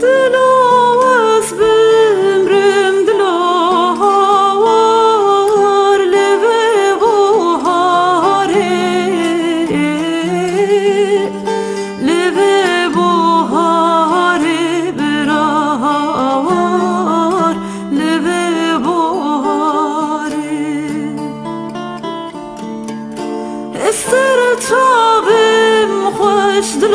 دل آسم برم دلها وار لبه بوهاره لبه بوهاره برآور لبه بوهاره استر تابم خوش دل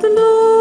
the Lord.